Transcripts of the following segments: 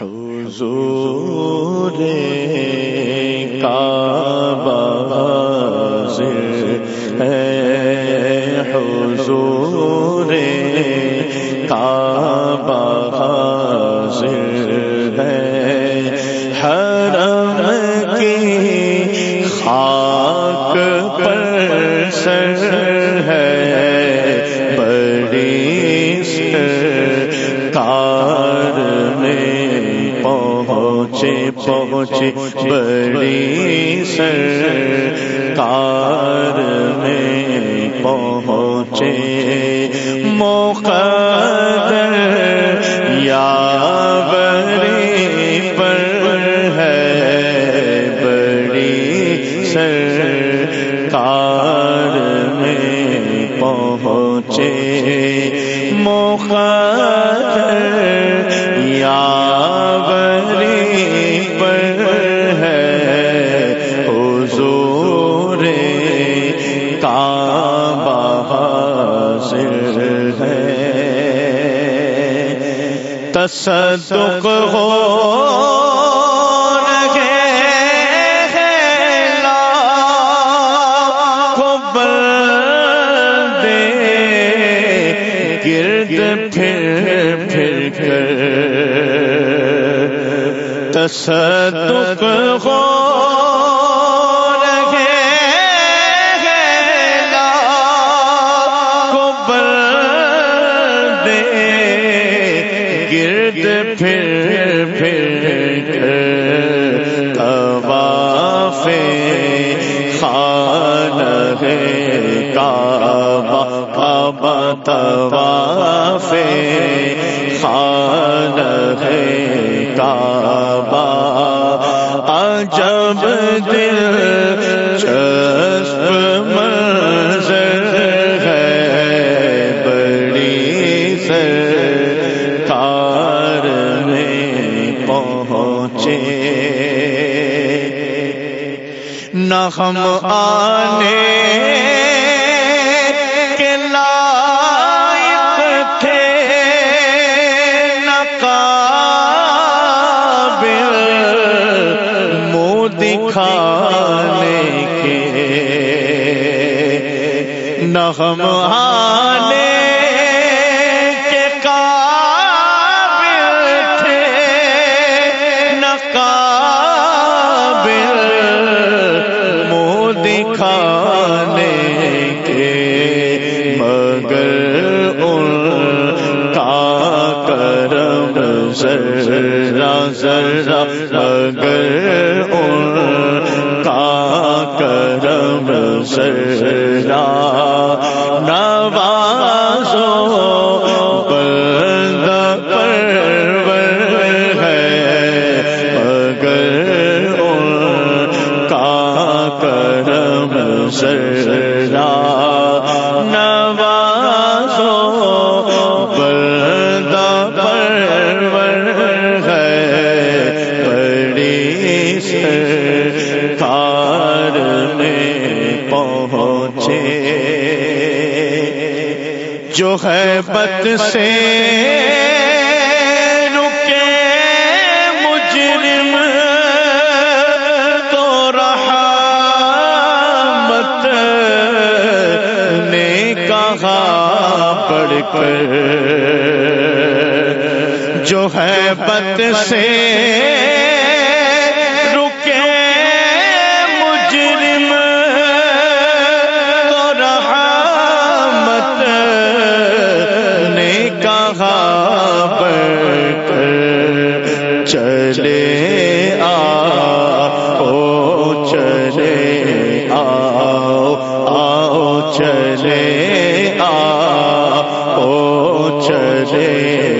حضور کعبہ ہے۔ حضور کعبہ ہے۔ حرم کی خاک پر سر ہے۔ بڑی کار میں پہنچے پہنچے بڑی سر کار میں پہنچے۔ موقع پہنچے۔ موقع یا بری پر ہے۔ حضور کعبہ حاضر ہے۔ تصدق ہو گرد تصدق ہو گرد پھر پھر طواف خان ہے کعبہ کعبہ طواف خان ہے کعبہ دل چسپ منظر ہے بڑی سرکار میں پہنچے۔ نہ ہم آنے کھانے کے نہ ہم ذرا ذرا اگر ان کا کرم ذرا جو ہے بت سے رکے مجرم تو رحمت نے کہا پڑھ کر جو ہے بت سے چلے آ او چلے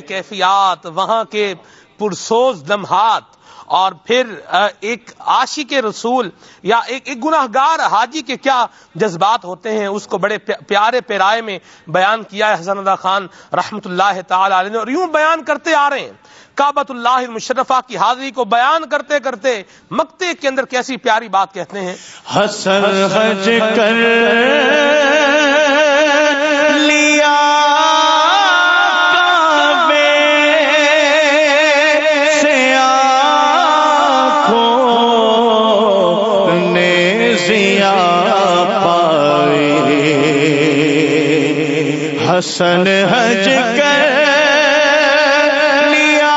کی کیفیات، وہاں کے پرسوز لمحات اور پھر ایک عاشق کے رسول یا ایک ایک گناہ گار حاجی کے کیا جذبات ہوتے ہیں، اس کو بڑے پیارے پیرائے میں بیان کیا ہے حسن اللہ خان رحمت اللہ تعالی علیہ نے، اور یوں بیان کرتے آ رہے ہیں۔ کابت اللہ مشرفہ کی حاضری کو بیان کرتے کرتے مکتے کے اندر کیسی پیاری بات کہتے ہیں۔ حسن حج کر حسن حج کر لیا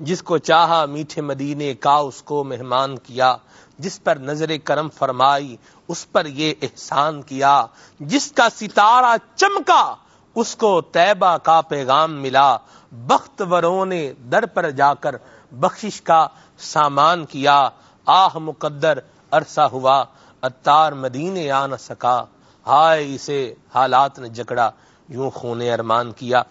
جس کو چاہا میٹھے مدینے کا اس کو مہمان کیا، جس پر نظر کرم فرمائی، اس پر یہ احسان کیا۔ جس کا ستارہ چمکا، اس کو طیبہ کا پیغام ملا۔ بخت وروں نے در پر جا کر بخشش کا سامان کیا۔ آہ، مقدر عرصہ ہوا۔ اتار مدینے آ نہ سکا۔ ہائے، اسے حالات نے جکڑا۔ یوں خون ارمان کیا۔